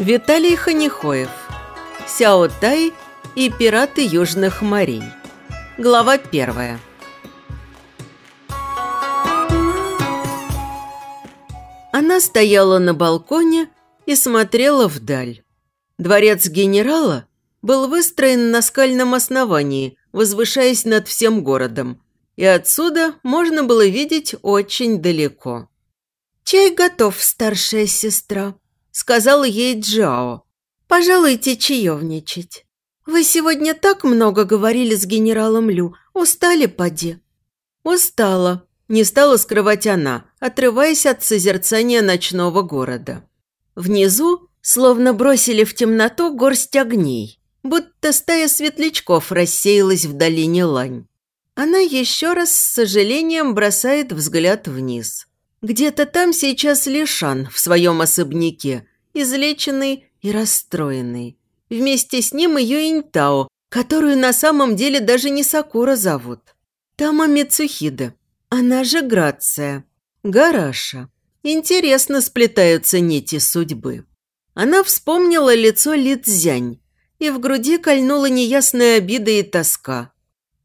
Виталий Ханихоев. Сяо Тай и пираты Южных морей. Глава первая. Она стояла на балконе и смотрела вдаль. Дворец генерала был выстроен на скальном основании, возвышаясь над всем городом, и отсюда можно было видеть очень далеко. «Чай готов, старшая сестра», – сказала ей Джао. «Пожалуйте чаевничать. Вы сегодня так много говорили с генералом Лю. Устали, поди?» «Устала», – не стала скрывать она, отрываясь от созерцания ночного города. Внизу словно бросили в темноту горсть огней, будто стая светлячков рассеялась в долине лань. Она еще раз с сожалением бросает взгляд вниз. Где-то там сейчас Лишан в своем особняке, излеченный и расстроенный. Вместе с ним и Интао, которую на самом деле даже не Сакура зовут. Тама Мицухида, она же Грация. Гараша. Интересно сплетаются нити судьбы. Она вспомнила лицо Лидзянь, и в груди кольнула неясная обида и тоска.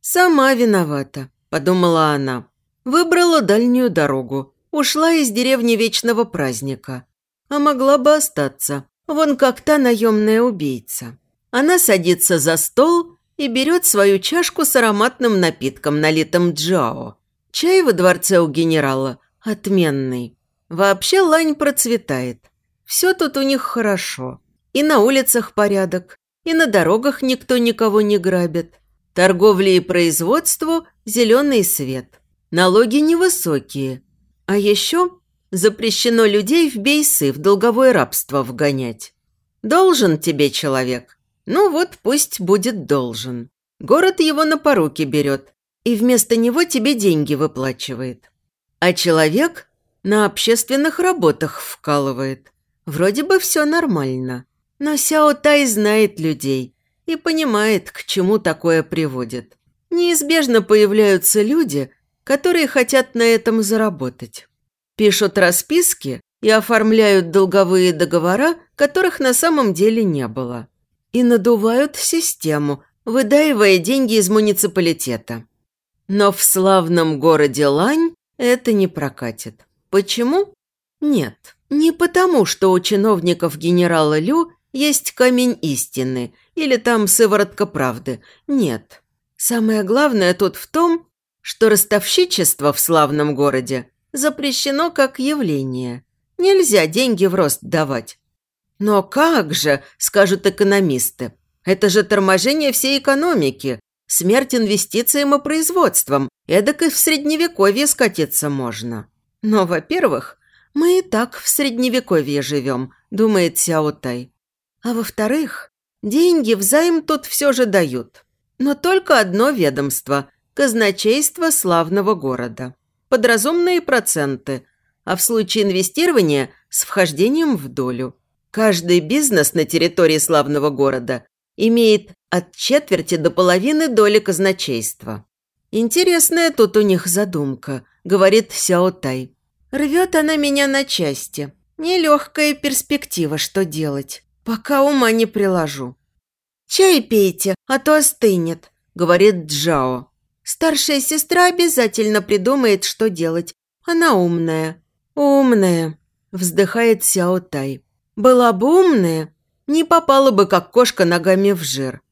«Сама виновата», – подумала она. Выбрала дальнюю дорогу, Ушла из деревни Вечного Праздника. А могла бы остаться. Вон как та наемная убийца. Она садится за стол и берет свою чашку с ароматным напитком, налитым джао. Чай во дворце у генерала отменный. Вообще лань процветает. Все тут у них хорошо. И на улицах порядок, и на дорогах никто никого не грабит. Торговле и производству зеленый свет. Налоги невысокие, а еще запрещено людей в бейсы, в долговое рабство вгонять. Должен тебе человек. Ну вот пусть будет должен. Город его на поруки берет, и вместо него тебе деньги выплачивает. А человек на общественных работах вкалывает. Вроде бы все нормально. Но Сяо Тай знает людей и понимает, к чему такое приводит. Неизбежно появляются люди – которые хотят на этом заработать. Пишут расписки и оформляют долговые договора, которых на самом деле не было. И надувают систему, выдаивая деньги из муниципалитета. Но в славном городе Лань это не прокатит. Почему? Нет, не потому, что у чиновников генерала Лю есть камень истины или там сыворотка правды. Нет. Самое главное тут в том, что ростовщичество в славном городе запрещено как явление. Нельзя деньги в рост давать. Но как же, скажут экономисты, это же торможение всей экономики, смерть инвестициям и производством, эдак и в средневековье скатиться можно. Но, во-первых, мы и так в средневековье живем, думает Сяотай. А во-вторых, деньги взаим тут все же дают. Но только одно ведомство, казначейство славного города. Под разумные проценты, а в случае инвестирования с вхождением в долю. Каждый бизнес на территории славного города имеет от четверти до половины доли казначейства. «Интересная тут у них задумка», – говорит Сяо Тай. «Рвет она меня на части. Нелегкая перспектива, что делать. Пока ума не приложу». «Чай пейте, а то остынет», – говорит Джао. Старшая сестра обязательно придумает, что делать. Она умная». «Умная», – вздыхает Сяо Тай. «Была бы умная, не попала бы, как кошка, ногами в жир.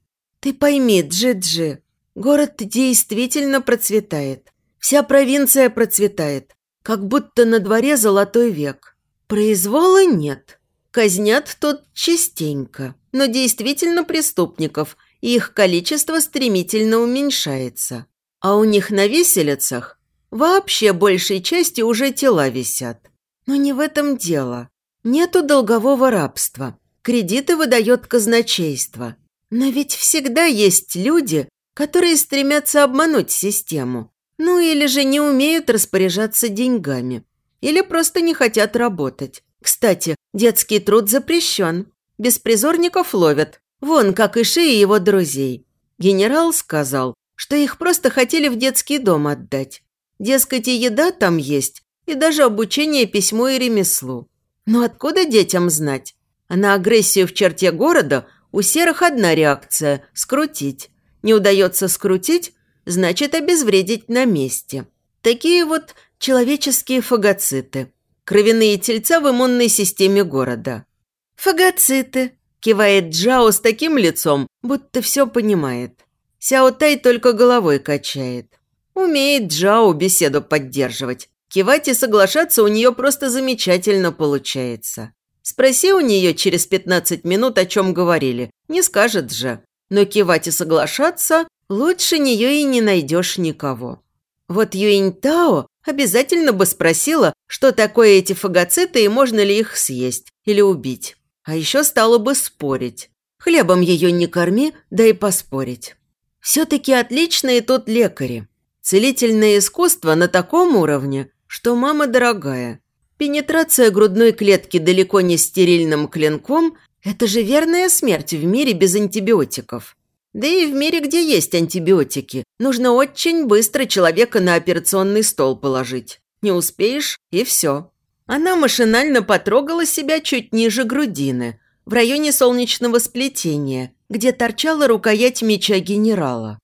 Ты пойми, Джи-Джи, город действительно процветает. Вся провинция процветает, как будто на дворе золотой век. Произвола нет. Казнят тут частенько, но действительно преступников, и их количество стремительно уменьшается. А у них на виселицах вообще большей части уже тела висят. Но не в этом дело. Нету долгового рабства. Кредиты выдает казначейство. Но ведь всегда есть люди, которые стремятся обмануть систему. Ну или же не умеют распоряжаться деньгами. Или просто не хотят работать. Кстати, детский труд запрещен. Беспризорников ловят. Вон, как и Ши и его друзей. Генерал сказал, что их просто хотели в детский дом отдать. Дескать, и еда там есть, и даже обучение письму и ремеслу. Но откуда детям знать? А на агрессию в черте города у серых одна реакция – скрутить. Не удается скрутить – значит обезвредить на месте. Такие вот человеческие фагоциты. Кровяные тельца в иммунной системе города. «Фагоциты», – кивает Джао с таким лицом, будто все понимает. Сяо Тай только головой качает. Умеет Джао беседу поддерживать. Кивать и соглашаться у нее просто замечательно получается. Спроси у нее через 15 минут, о чем говорили. Не скажет же. Но кивать и соглашаться лучше нее и не найдешь никого. Вот Юинь Тао обязательно бы спросила, что такое эти фагоциты и можно ли их съесть или убить. А еще стала бы спорить. Хлебом ее не корми, да и поспорить. Все-таки отличные тут лекари. Целительное искусство на таком уровне, что мама дорогая. Пенетрация грудной клетки далеко не стерильным клинком – это же верная смерть в мире без антибиотиков. Да и в мире, где есть антибиотики, нужно очень быстро человека на операционный стол положить. Не успеешь – и все. Она машинально потрогала себя чуть ниже грудины, в районе солнечного сплетения, где торчала рукоять меча генерала.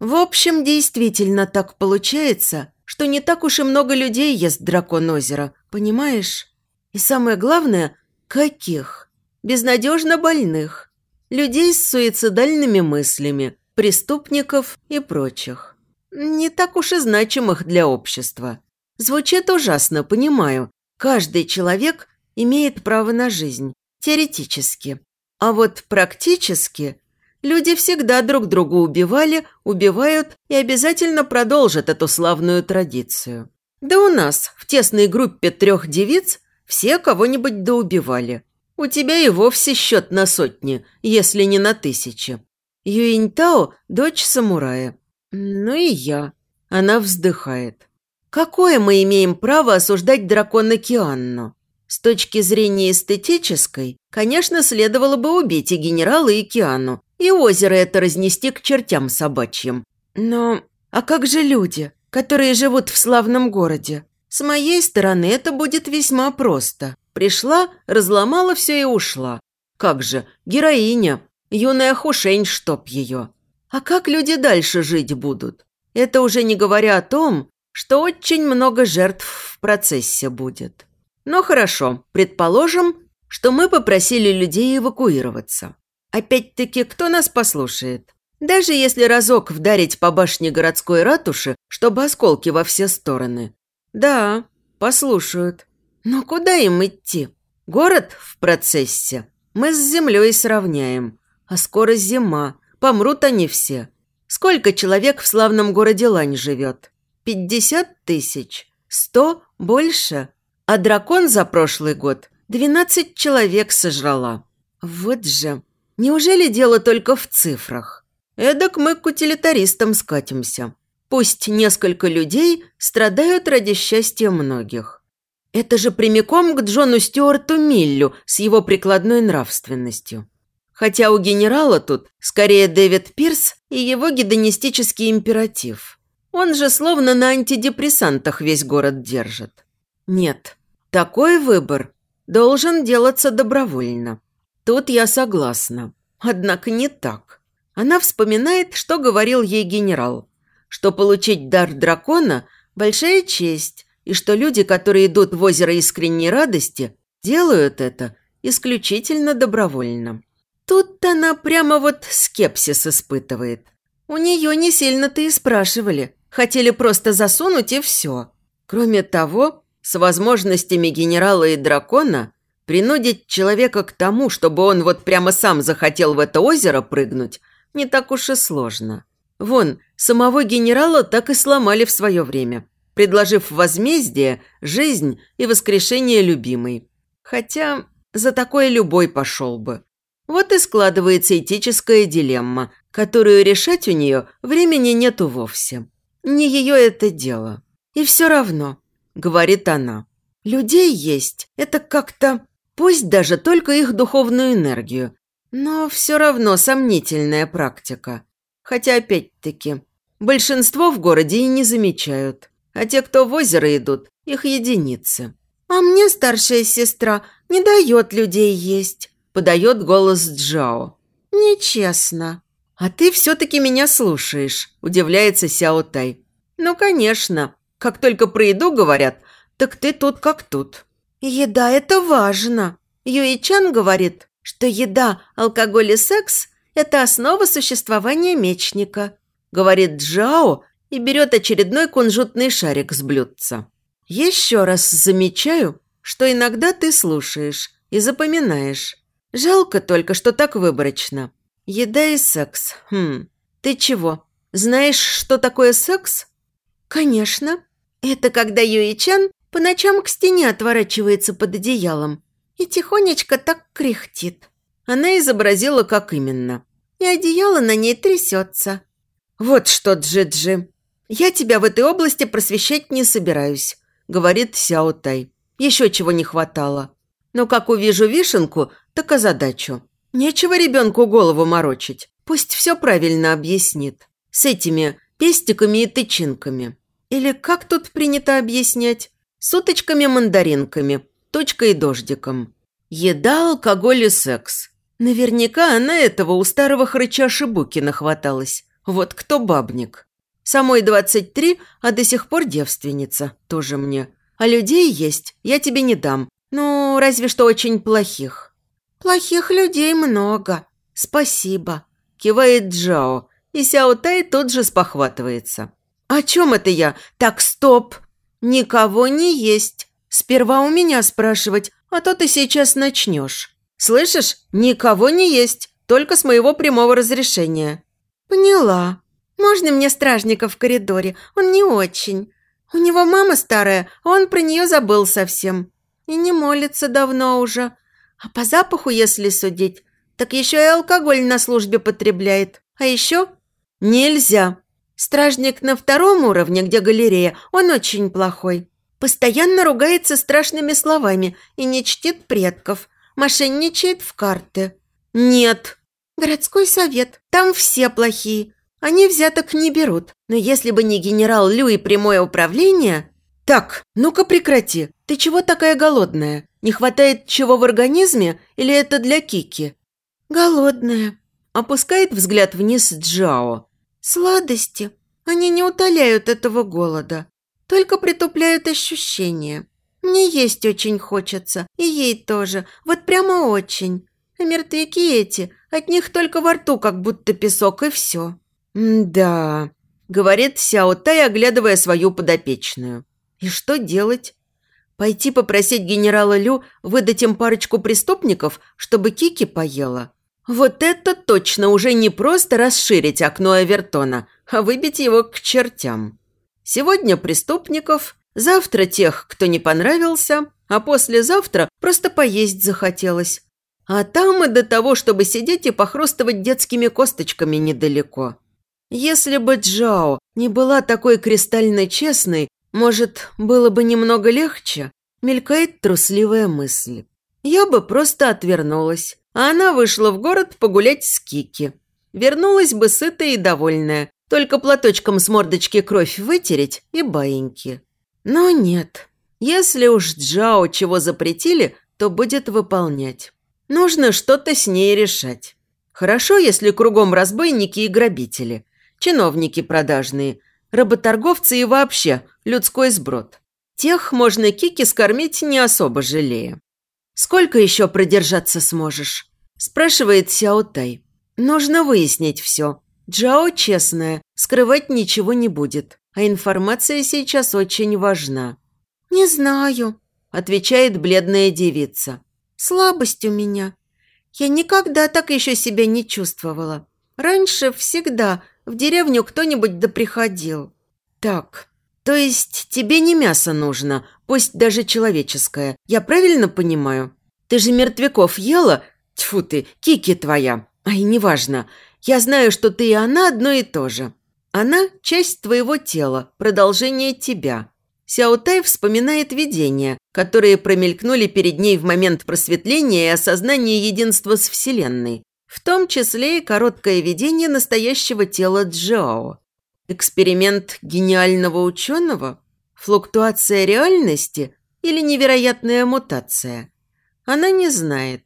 В общем, действительно так получается, что не так уж и много людей ест дракон озера, понимаешь? И самое главное, каких? Безнадежно больных. Людей с суицидальными мыслями, преступников и прочих. Не так уж и значимых для общества. Звучит ужасно, понимаю. Каждый человек имеет право на жизнь. Теоретически. А вот практически Люди всегда друг друга убивали, убивают и обязательно продолжат эту славную традицию. Да у нас, в тесной группе трех девиц, все кого-нибудь доубивали. У тебя и вовсе счет на сотни, если не на тысячи. Юинтао – дочь самурая. Ну и я. Она вздыхает. Какое мы имеем право осуждать дракона Кианну? С точки зрения эстетической, конечно, следовало бы убить и генерала, и Киану, и озеро это разнести к чертям собачьим. Но а как же люди, которые живут в славном городе? С моей стороны это будет весьма просто. Пришла, разломала все и ушла. Как же, героиня, юная Хушень, чтоб ее. А как люди дальше жить будут? Это уже не говоря о том, что очень много жертв в процессе будет. Но хорошо, предположим, что мы попросили людей эвакуироваться. Опять-таки, кто нас послушает? Даже если разок вдарить по башне городской ратуши, чтобы осколки во все стороны. Да, послушают. Но куда им идти? Город в процессе. Мы с землей сравняем. А скоро зима. Помрут они все. Сколько человек в славном городе Лань живет? Пятьдесят тысяч? Сто? Больше? А дракон за прошлый год двенадцать человек сожрала. Вот же... Неужели дело только в цифрах? Эдак мы к утилитаристам скатимся. Пусть несколько людей страдают ради счастья многих. Это же прямиком к Джону Стюарту Миллю с его прикладной нравственностью. Хотя у генерала тут скорее Дэвид Пирс и его гедонистический императив. Он же словно на антидепрессантах весь город держит. Нет, такой выбор должен делаться добровольно. Тут я согласна. Однако не так. Она вспоминает, что говорил ей генерал, что получить дар дракона – большая честь, и что люди, которые идут в озеро искренней радости, делают это исключительно добровольно. Тут она прямо вот скепсис испытывает. У нее не сильно-то и спрашивали, хотели просто засунуть и все. Кроме того, с возможностями генерала и дракона Принудить человека к тому, чтобы он вот прямо сам захотел в это озеро прыгнуть, не так уж и сложно. Вон, самого генерала так и сломали в свое время, предложив возмездие, жизнь и воскрешение любимой. Хотя за такое любой пошел бы. Вот и складывается этическая дилемма, которую решать у нее времени нету вовсе. Не ее это дело. И все равно, говорит она, людей есть, это как-то Пусть даже только их духовную энергию. Но все равно сомнительная практика. Хотя, опять-таки, большинство в городе и не замечают. А те, кто в озеро идут, их единицы. «А мне старшая сестра не дает людей есть», – подает голос Джао. «Нечестно». «А ты все-таки меня слушаешь», – удивляется Сяо Тай. «Ну, конечно. Как только про еду говорят, так ты тут как тут». «Еда – это важно», Юи Чан говорит, что еда, алкоголь и секс – это основа существования мечника. Говорит Джао и берет очередной кунжутный шарик с блюдца. Еще раз замечаю, что иногда ты слушаешь и запоминаешь. Жалко только, что так выборочно. Еда и секс. Хм, ты чего, знаешь, что такое секс? Конечно. Это когда Юи Чан по ночам к стене отворачивается под одеялом и тихонечко так кряхтит. Она изобразила, как именно. И одеяло на ней трясется. «Вот что, Джиджи, я тебя в этой области просвещать не собираюсь», говорит Сяо Тай. «Еще чего не хватало. Но как увижу вишенку, так озадачу. Нечего ребенку голову морочить. Пусть все правильно объяснит. С этими пестиками и тычинками. Или как тут принято объяснять? С уточками-мандаринками, точкой и дождиком. Еда, алкоголь и секс. Наверняка она этого у старого хрыча Шибуки нахваталась. Вот кто бабник. Самой 23, а до сих пор девственница. Тоже мне. А людей есть, я тебе не дам. Ну, разве что очень плохих. Плохих людей много. Спасибо. Кивает Джао. И Сяо Тай тут же спохватывается. «О чем это я? Так, стоп! Никого не есть. Сперва у меня спрашивать, а то ты сейчас начнешь. Слышишь? Никого не есть, только с моего прямого разрешения». «Поняла. Можно мне стражника в коридоре? Он не очень. У него мама старая, а он про нее забыл совсем. И не молится давно уже. А по запаху, если судить, так еще и алкоголь на службе потребляет. А еще...» «Нельзя. Стражник на втором уровне, где галерея, он очень плохой. Постоянно ругается страшными словами и не чтит предков. Мошенничает в карты. Нет. Городской совет. Там все плохие. Они взяток не берут. Но если бы не генерал Лю и прямое управление... Так, ну-ка прекрати. Ты чего такая голодная? Не хватает чего в организме или это для Кики? Голодная. Опускает взгляд вниз Джао. Сладости. Они не утоляют этого голода только притупляют ощущения. Мне есть очень хочется, и ей тоже, вот прямо очень. А мертвяки эти, от них только во рту как будто песок, и все». «Да», – говорит Сяо Тай, оглядывая свою подопечную. «И что делать? Пойти попросить генерала Лю выдать им парочку преступников, чтобы Кики поела?» Вот это точно уже не просто расширить окно Эвертона, а выбить его к чертям. Сегодня преступников, завтра тех, кто не понравился, а послезавтра просто поесть захотелось. А там и до того, чтобы сидеть и похрустывать детскими косточками недалеко. Если бы Джао не была такой кристально честной, может, было бы немного легче, мелькает трусливая мысль. Я бы просто отвернулась, а она вышла в город погулять с Кики. Вернулась бы сытая и довольная, только платочком с мордочки кровь вытереть и баиньки. Но нет. Если уж Джао чего запретили, то будет выполнять. Нужно что-то с ней решать. Хорошо, если кругом разбойники и грабители, чиновники продажные, работорговцы и вообще людской сброд. Тех можно Кики скормить не особо жалея. «Сколько еще продержаться сможешь?» – спрашивает Сяо Тай. «Нужно выяснить все, Джао честная, скрывать ничего не будет, а информация сейчас очень важна. «Не знаю», – отвечает бледная девица. «Слабость у меня. Я никогда так еще себя не чувствовала. Раньше всегда в деревню кто-нибудь да приходил». «Так, то есть тебе не мясо нужно, пусть даже человеческое, я правильно понимаю? Ты же мертвяков ела? Тьфу ты, кики твоя. Ай, неважно. Я знаю, что ты и она одно и то же. Она – часть твоего тела, продолжение тебя. Сяотай вспоминает видения, которые промелькнули перед ней в момент просветления и осознания единства с Вселенной, в том числе и короткое видение настоящего тела Джао. Эксперимент гениального ученого? Флуктуация реальности или невероятная мутация? Она не знает.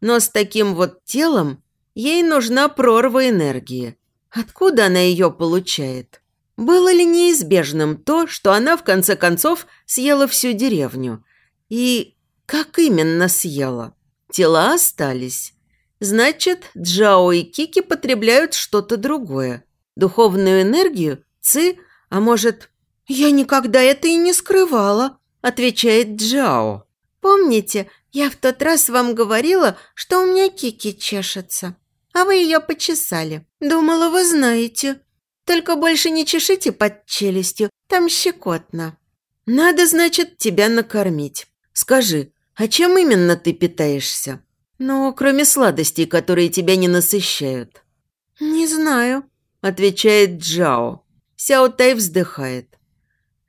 Но с таким вот телом ей нужна прорва энергии. Откуда она ее получает? Было ли неизбежным то, что она в конце концов съела всю деревню? И как именно съела? Тела остались. Значит, Джао и Кики потребляют что-то другое. Духовную энергию, ци, а может... «Я никогда это и не скрывала», – отвечает Джао. «Помните, я в тот раз вам говорила, что у меня Кики чешется, а вы ее почесали. Думала, вы знаете. Только больше не чешите под челюстью, там щекотно». «Надо, значит, тебя накормить. Скажи, а чем именно ты питаешься?» «Ну, кроме сладостей, которые тебя не насыщают». «Не знаю», – отвечает Джао. Сяо Тай вздыхает.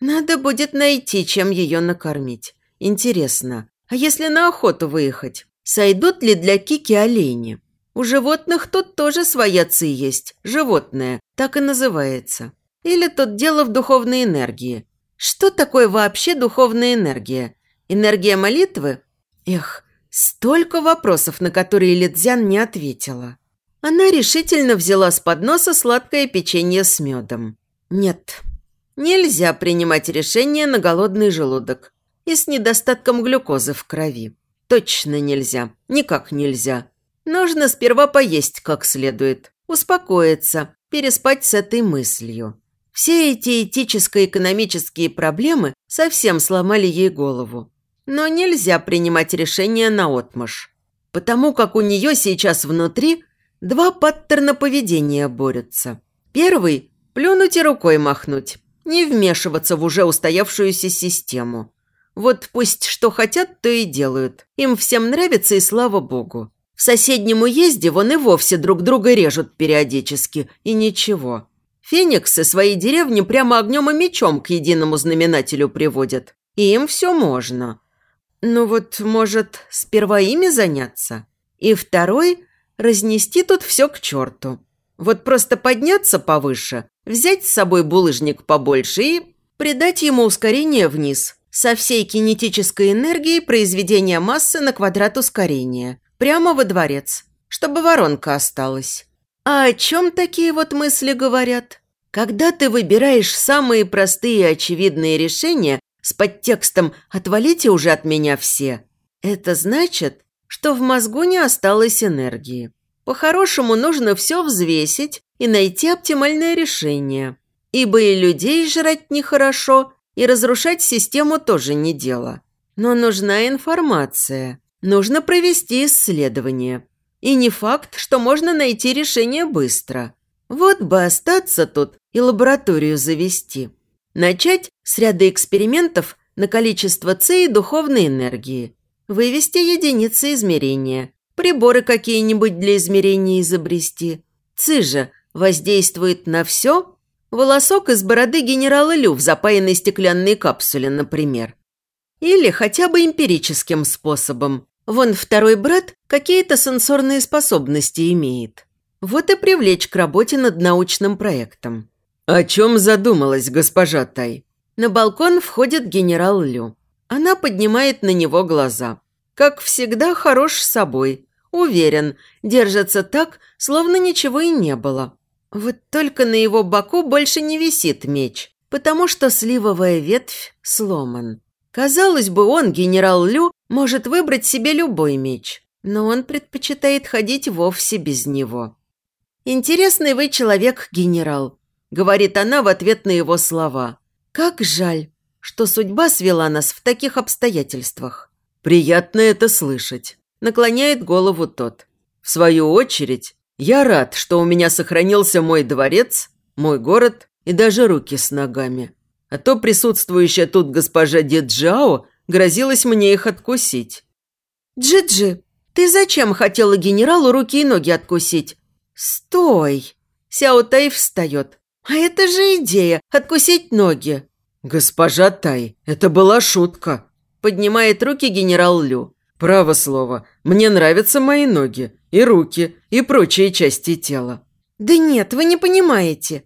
«Надо будет найти, чем ее накормить. Интересно, а если на охоту выехать, сойдут ли для Кики олени? У животных тут тоже своя ци есть. Животное, так и называется. Или тут дело в духовной энергии. Что такое вообще духовная энергия? Энергия молитвы? Эх, Столько вопросов, на которые Лидзян не ответила. Она решительно взяла с подноса сладкое печенье с медом. Нет, нельзя принимать решение на голодный желудок и с недостатком глюкозы в крови. Точно нельзя, никак нельзя. Нужно сперва поесть как следует, успокоиться, переспать с этой мыслью. Все эти этическо-экономические проблемы совсем сломали ей голову. Но нельзя принимать решения наотмашь, потому как у нее сейчас внутри два паттерна поведения борются. Первый – плюнуть и рукой махнуть, не вмешиваться в уже устоявшуюся систему. Вот пусть что хотят, то и делают. Им всем нравится и слава богу. В соседнем уезде вон и вовсе друг друга режут периодически, и ничего. Фениксы свои деревни прямо огнем и мечом к единому знаменателю приводят. И им все можно. Ну вот, может, сперва ими заняться? И второй – разнести тут все к черту. Вот просто подняться повыше, взять с собой булыжник побольше и придать ему ускорение вниз со всей кинетической энергией произведения массы на квадрат ускорения, прямо во дворец, чтобы воронка осталась. А о чем такие вот мысли говорят? Когда ты выбираешь самые простые и очевидные решения, с подтекстом «отвалите уже от меня все», это значит, что в мозгу не осталось энергии. По-хорошему нужно все взвесить и найти оптимальное решение. Ибо и людей жрать нехорошо, и разрушать систему тоже не дело. Но нужна информация. Нужно провести исследование. И не факт, что можно найти решение быстро. Вот бы остаться тут и лабораторию завести. Начать с ряда экспериментов на количество С и духовной энергии. Вывести единицы измерения. Приборы какие-нибудь для измерения изобрести. Ци же воздействует на все. Волосок из бороды генерала Лю в запаянной стеклянной капсуле, например. Или хотя бы эмпирическим способом. Вон второй брат какие-то сенсорные способности имеет. Вот и привлечь к работе над научным проектом. «О чем задумалась госпожа Тай?» На балкон входит генерал Лю. Она поднимает на него глаза. Как всегда, хорош с собой. Уверен, держится так, словно ничего и не было. Вот только на его боку больше не висит меч, потому что сливовая ветвь сломан. Казалось бы, он, генерал Лю, может выбрать себе любой меч, но он предпочитает ходить вовсе без него. «Интересный вы человек, генерал», – говорит она в ответ на его слова. «Как жаль, что судьба свела нас в таких обстоятельствах». «Приятно это слышать», – наклоняет голову тот. «В свою очередь, я рад, что у меня сохранился мой дворец, мой город и даже руки с ногами. А то присутствующая тут госпожа Деджао грозилась мне их откусить». «Джиджи, ты зачем хотела генералу руки и ноги откусить?» «Стой!» Сяо Тай встает. «А это же идея – откусить ноги!» «Госпожа Тай, это была шутка!» – поднимает руки генерал Лю. «Право слово, мне нравятся мои ноги, и руки, и прочие части тела». «Да нет, вы не понимаете.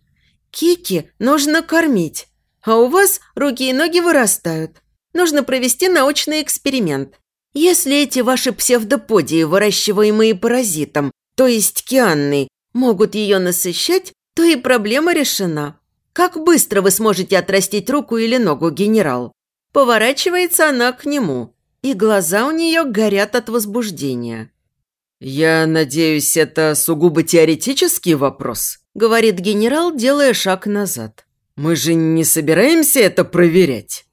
Кики нужно кормить, а у вас руки и ноги вырастают. Нужно провести научный эксперимент. Если эти ваши псевдоподии, выращиваемые паразитом, то есть кианной, могут ее насыщать, то и проблема решена. Как быстро вы сможете отрастить руку или ногу, генерал? Поворачивается она к нему, и глаза у нее горят от возбуждения. «Я надеюсь, это сугубо теоретический вопрос», – говорит генерал, делая шаг назад. «Мы же не собираемся это проверять».